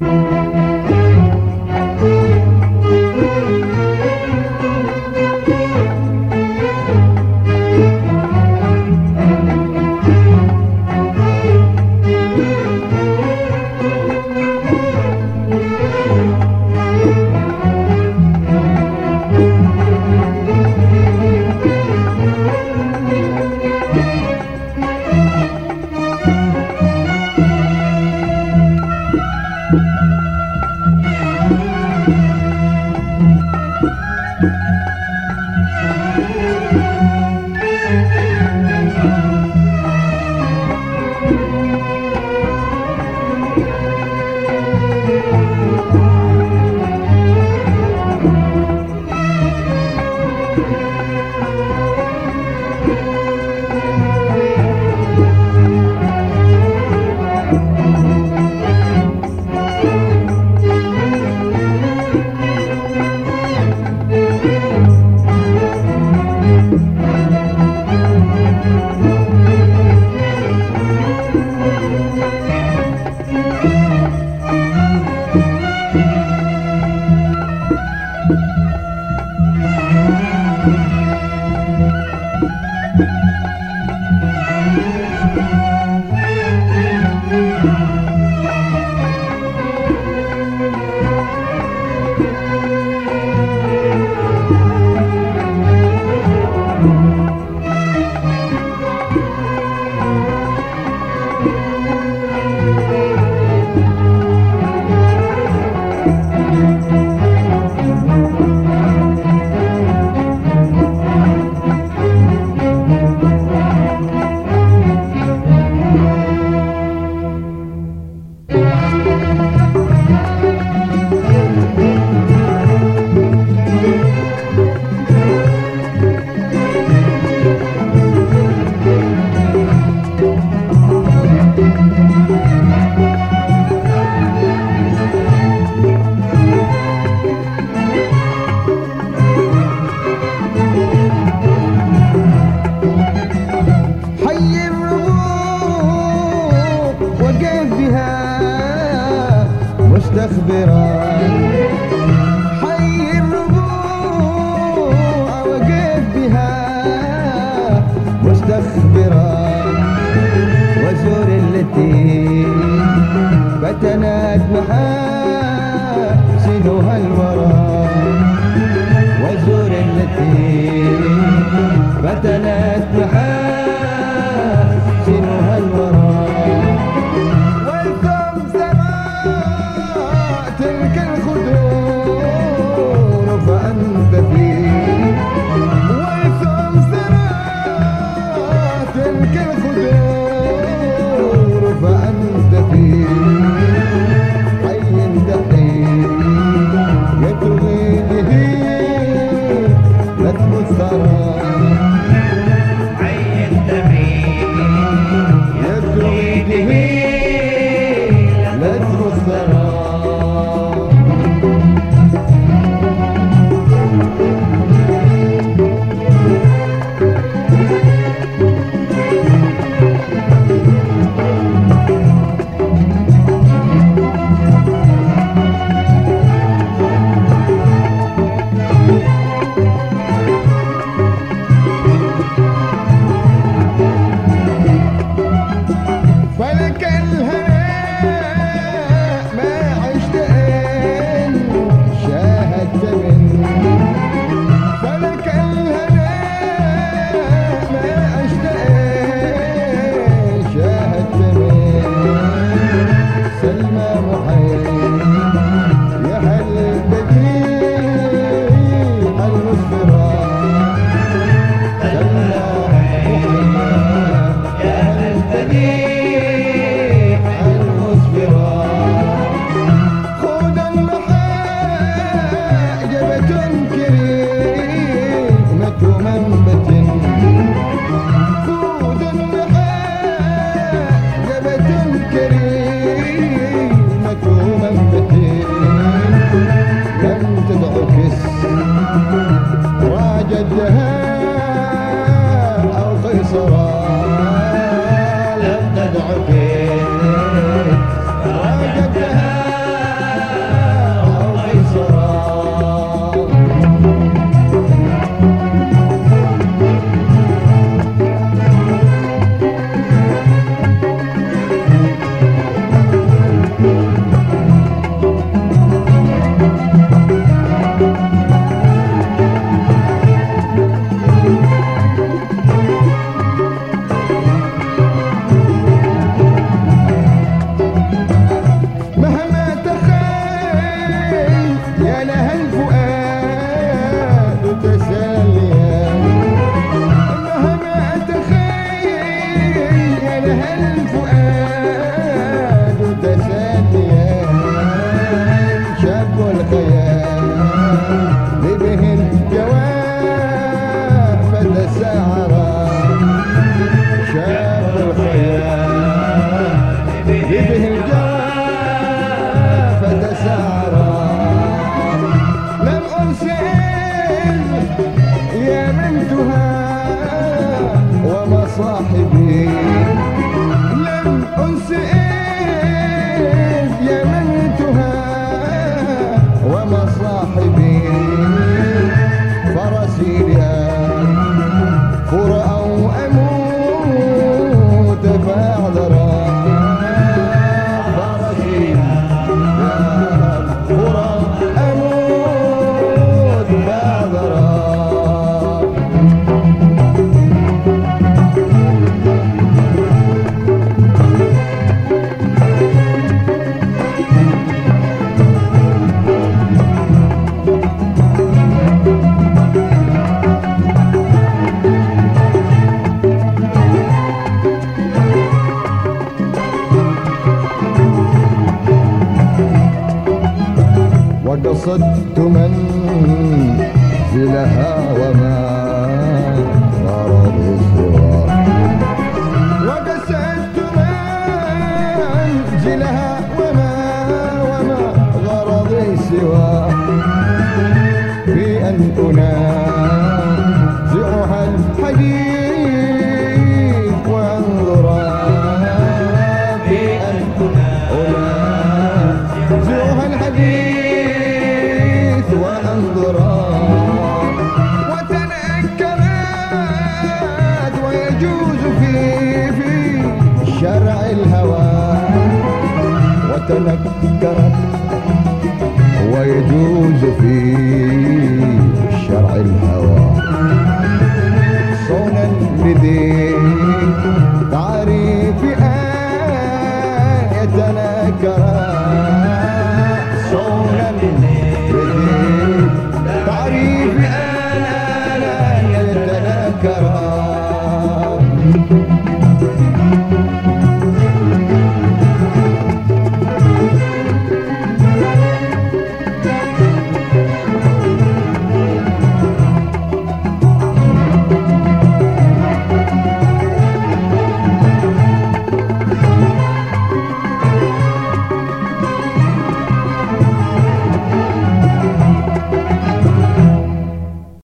you. مستخبرة حي الربوع وقف بها مستخبرة وزور التي فتنات محا سنها الورى. وزور التي فتنات محا that وقصدت وما سواه وقصدت منزلها وما وما غرضي سواه في أن أنازعها الحديث.